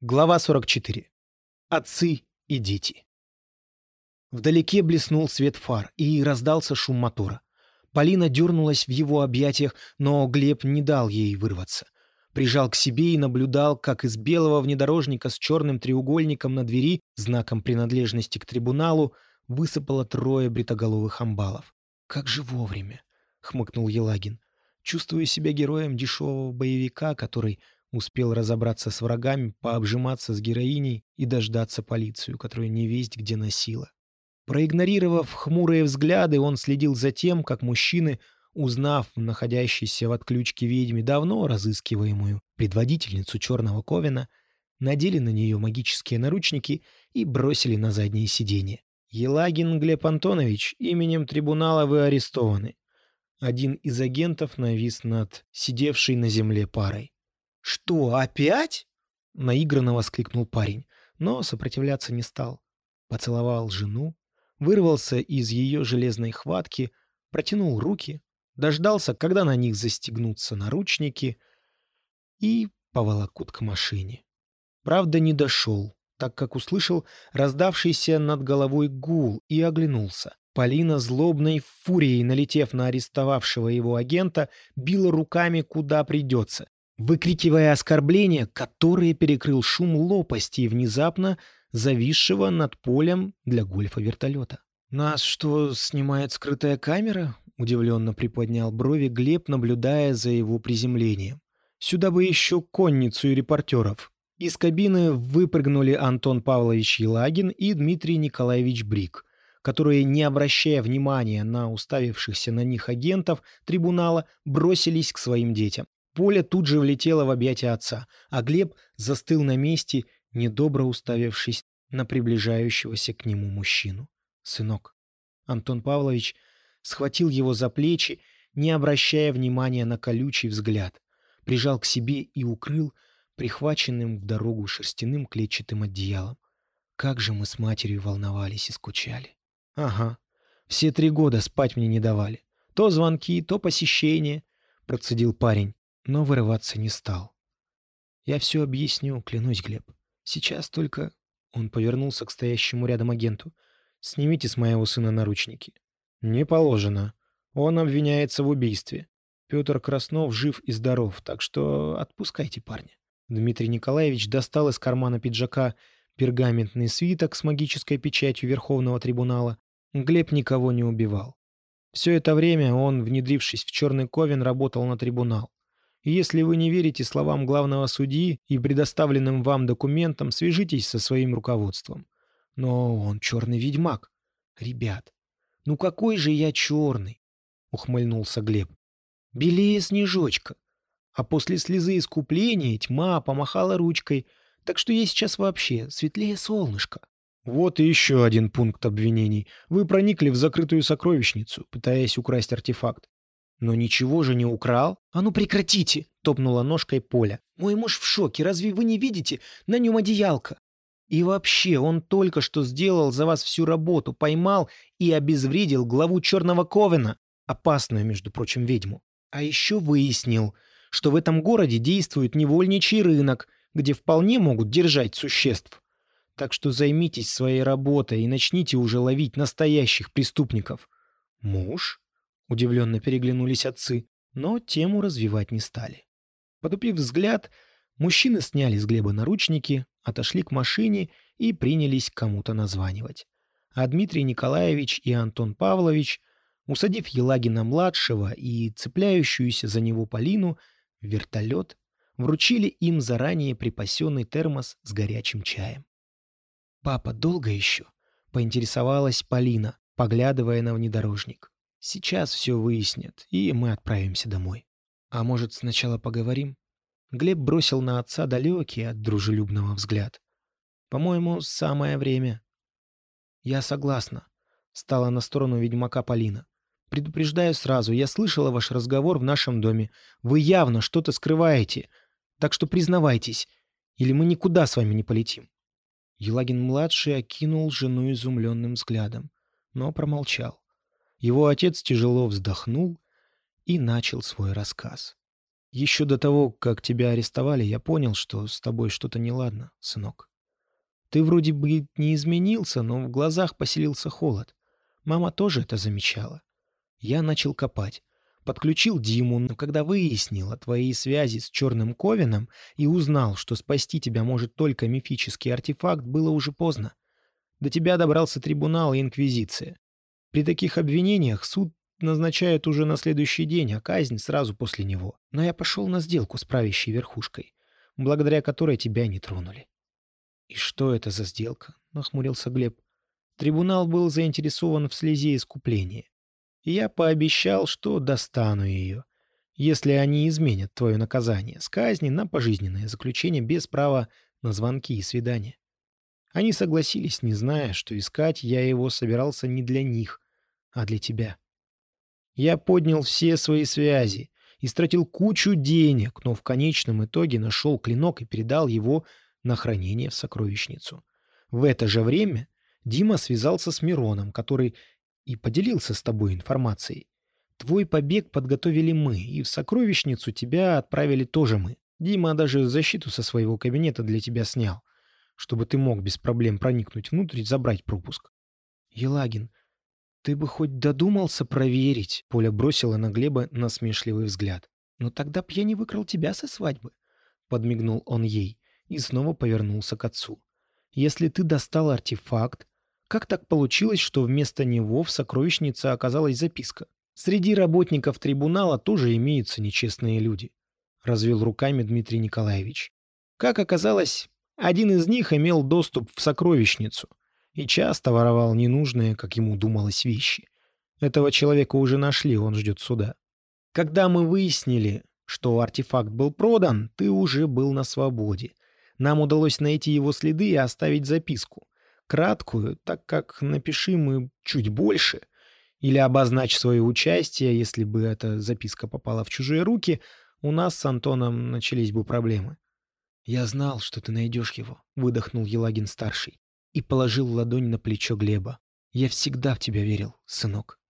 Глава 44. Отцы и дети. Вдалеке блеснул свет фар, и раздался шум мотора. Полина дернулась в его объятиях, но Глеб не дал ей вырваться. Прижал к себе и наблюдал, как из белого внедорожника с черным треугольником на двери, знаком принадлежности к трибуналу, высыпало трое бритоголовых амбалов. «Как же вовремя!» — хмыкнул Елагин. «Чувствую себя героем дешевого боевика, который Успел разобраться с врагами, пообжиматься с героиней и дождаться полицию, которая не весть где носила. Проигнорировав хмурые взгляды, он следил за тем, как мужчины, узнав находящейся в отключке ведьме давно разыскиваемую предводительницу Черного Ковина, надели на нее магические наручники и бросили на заднее сиденье. «Елагин Глеб Антонович, именем трибунала вы арестованы». Один из агентов навис над сидевшей на земле парой. «Что, опять?» — наигранно воскликнул парень, но сопротивляться не стал. Поцеловал жену, вырвался из ее железной хватки, протянул руки, дождался, когда на них застегнутся наручники, и поволокут к машине. Правда, не дошел, так как услышал раздавшийся над головой гул и оглянулся. Полина, злобной фурией налетев на арестовавшего его агента, била руками куда придется, выкрикивая оскорбления, которые перекрыл шум лопасти внезапно зависшего над полем для гольфа вертолета. «Нас что, снимает скрытая камера?» — удивленно приподнял брови Глеб, наблюдая за его приземлением. «Сюда бы еще конницу и репортеров». Из кабины выпрыгнули Антон Павлович Елагин и Дмитрий Николаевич Брик, которые, не обращая внимания на уставившихся на них агентов трибунала, бросились к своим детям. Поля тут же влетела в объятия отца, а Глеб застыл на месте, недобро уставившись на приближающегося к нему мужчину. «Сынок». Антон Павлович схватил его за плечи, не обращая внимания на колючий взгляд, прижал к себе и укрыл прихваченным в дорогу шерстяным клетчатым одеялом. Как же мы с матерью волновались и скучали. Ага, все три года спать мне не давали. То звонки, то посещения, процедил парень но вырываться не стал. «Я все объясню, клянусь, Глеб. Сейчас только...» Он повернулся к стоящему рядом агенту. «Снимите с моего сына наручники». «Не положено. Он обвиняется в убийстве. Петр Краснов жив и здоров, так что отпускайте парня». Дмитрий Николаевич достал из кармана пиджака пергаментный свиток с магической печатью Верховного трибунала. Глеб никого не убивал. Все это время он, внедрившись в Черный Ковен, работал на трибунал. И если вы не верите словам главного судьи и предоставленным вам документам, свяжитесь со своим руководством. Но он черный ведьмак. Ребят, ну какой же я черный? Ухмыльнулся Глеб. Белее снежочка. А после слезы искупления тьма помахала ручкой, так что я сейчас вообще светлее солнышко. Вот и еще один пункт обвинений. Вы проникли в закрытую сокровищницу, пытаясь украсть артефакт. «Но ничего же не украл?» «А ну прекратите!» — топнула ножкой Поля. «Мой муж в шоке, разве вы не видите? На нем одеялка!» «И вообще, он только что сделал за вас всю работу, поймал и обезвредил главу Черного Ковена, опасную, между прочим, ведьму. А еще выяснил, что в этом городе действует невольничий рынок, где вполне могут держать существ. Так что займитесь своей работой и начните уже ловить настоящих преступников». «Муж?» Удивленно переглянулись отцы, но тему развивать не стали. Потупив взгляд, мужчины сняли с Глеба наручники, отошли к машине и принялись кому-то названивать. А Дмитрий Николаевич и Антон Павлович, усадив Елагина-младшего и цепляющуюся за него Полину в вертолет, вручили им заранее припасенный термос с горячим чаем. «Папа долго еще?» — поинтересовалась Полина, поглядывая на внедорожник. Сейчас все выяснят, и мы отправимся домой. А может, сначала поговорим? Глеб бросил на отца далекий от дружелюбного взгляд. По-моему, самое время. Я согласна. Стала на сторону ведьмака Полина. Предупреждаю сразу, я слышала ваш разговор в нашем доме. Вы явно что-то скрываете. Так что признавайтесь, или мы никуда с вами не полетим. Елагин-младший окинул жену изумленным взглядом, но промолчал. Его отец тяжело вздохнул и начал свой рассказ. Еще до того, как тебя арестовали, я понял, что с тобой что-то неладно, сынок. Ты вроде бы не изменился, но в глазах поселился холод. Мама тоже это замечала. Я начал копать. Подключил Диму, но когда выяснил о твоей связи с Черным Ковином и узнал, что спасти тебя может только мифический артефакт, было уже поздно. До тебя добрался трибунал и инквизиция. При таких обвинениях суд назначают уже на следующий день, а казнь сразу после него. Но я пошел на сделку с правящей верхушкой, благодаря которой тебя не тронули. — И что это за сделка? — нахмурился Глеб. Трибунал был заинтересован в слезе искупления. И я пообещал, что достану ее, если они изменят твое наказание с казни на пожизненное заключение без права на звонки и свидания. Они согласились, не зная, что искать я его собирался не для них, а для тебя. Я поднял все свои связи, истратил кучу денег, но в конечном итоге нашел клинок и передал его на хранение в сокровищницу. В это же время Дима связался с Мироном, который и поделился с тобой информацией. Твой побег подготовили мы, и в сокровищницу тебя отправили тоже мы. Дима даже защиту со своего кабинета для тебя снял, чтобы ты мог без проблем проникнуть внутрь и забрать пропуск. Елагин, «Ты бы хоть додумался проверить», — Поля бросила на Глеба насмешливый взгляд. «Но тогда б я не выкрал тебя со свадьбы», — подмигнул он ей и снова повернулся к отцу. «Если ты достал артефакт, как так получилось, что вместо него в сокровищнице оказалась записка? Среди работников трибунала тоже имеются нечестные люди», — развел руками Дмитрий Николаевич. «Как оказалось, один из них имел доступ в сокровищницу, и часто воровал ненужные, как ему думалось, вещи. Этого человека уже нашли, он ждет суда. Когда мы выяснили, что артефакт был продан, ты уже был на свободе. Нам удалось найти его следы и оставить записку. Краткую, так как напиши мы чуть больше, или обозначь свое участие, если бы эта записка попала в чужие руки, у нас с Антоном начались бы проблемы. «Я знал, что ты найдешь его», — выдохнул Елагин-старший и положил ладонь на плечо Глеба. «Я всегда в тебя верил, сынок».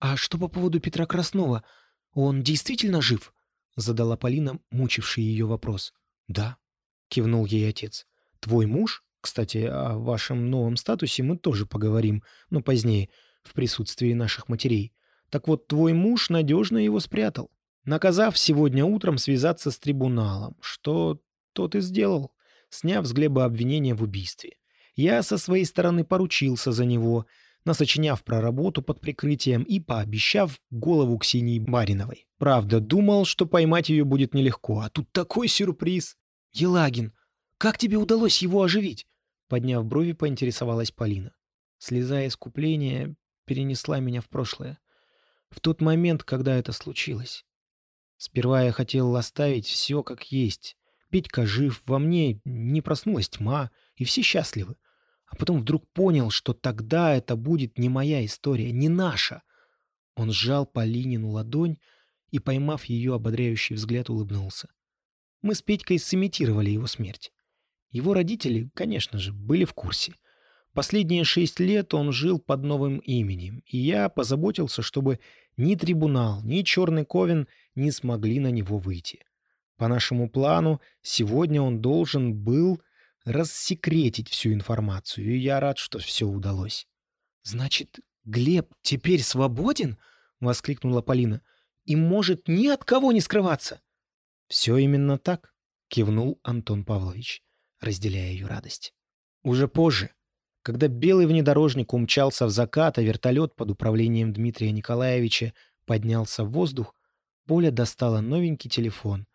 «А что по поводу Петра Краснова? Он действительно жив?» — задала Полина, мучивший ее вопрос. «Да», — кивнул ей отец. «Твой муж? Кстати, о вашем новом статусе мы тоже поговорим, но позднее, в присутствии наших матерей. Так вот, твой муж надежно его спрятал, наказав сегодня утром связаться с трибуналом, что тот и сделал, сняв с Глеба обвинение в убийстве. Я со своей стороны поручился за него, насочиняв про работу под прикрытием и пообещав голову Ксении Бариновой. Правда, думал, что поймать ее будет нелегко, а тут такой сюрприз. «Елагин, как тебе удалось его оживить?» Подняв брови, поинтересовалась Полина. Слеза искупления перенесла меня в прошлое. В тот момент, когда это случилось. Сперва я хотел оставить все как есть. Петька жив, во мне не проснулась тьма, и все счастливы. А потом вдруг понял, что тогда это будет не моя история, не наша. Он сжал Полинину ладонь и, поймав ее ободряющий взгляд, улыбнулся. Мы с Петькой сымитировали его смерть. Его родители, конечно же, были в курсе. Последние шесть лет он жил под новым именем, и я позаботился, чтобы ни трибунал, ни Черный Ковен не смогли на него выйти. По нашему плану, сегодня он должен был рассекретить всю информацию, и я рад, что все удалось. «Значит, Глеб теперь свободен?» — воскликнула Полина. «И может ни от кого не скрываться?» «Все именно так», — кивнул Антон Павлович, разделяя ее радость. Уже позже, когда белый внедорожник умчался в закат, а вертолет под управлением Дмитрия Николаевича поднялся в воздух, Поля достала новенький телефон,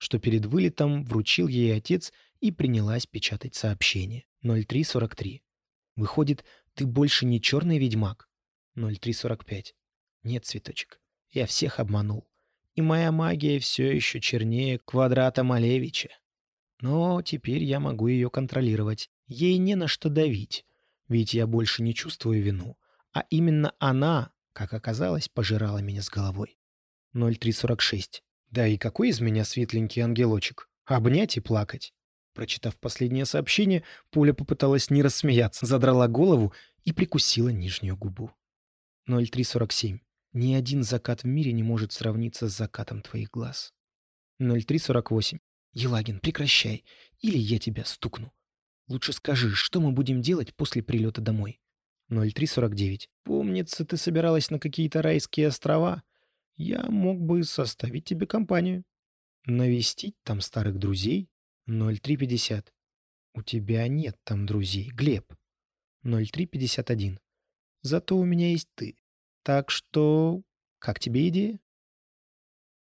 что перед вылетом вручил ей отец и принялась печатать сообщение. 0343. Выходит, ты больше не черный ведьмак? 0345. Нет, цветочек, я всех обманул. И моя магия все еще чернее квадрата Малевича. Но теперь я могу ее контролировать. Ей не на что давить, ведь я больше не чувствую вину. А именно она, как оказалось, пожирала меня с головой. 0346. Да и какой из меня светленький ангелочек? Обнять и плакать. Прочитав последнее сообщение, Поля попыталась не рассмеяться, задрала голову и прикусила нижнюю губу. 0347. Ни один закат в мире не может сравниться с закатом твоих глаз. 0348. Елагин, прекращай, или я тебя стукну. Лучше скажи, что мы будем делать после прилета домой? 0349. Помнится, ты собиралась на какие-то райские острова. Я мог бы составить тебе компанию. Навестить там старых друзей? 0350. У тебя нет там друзей, Глеб. 0351. Зато у меня есть ты. Так что... Как тебе идея?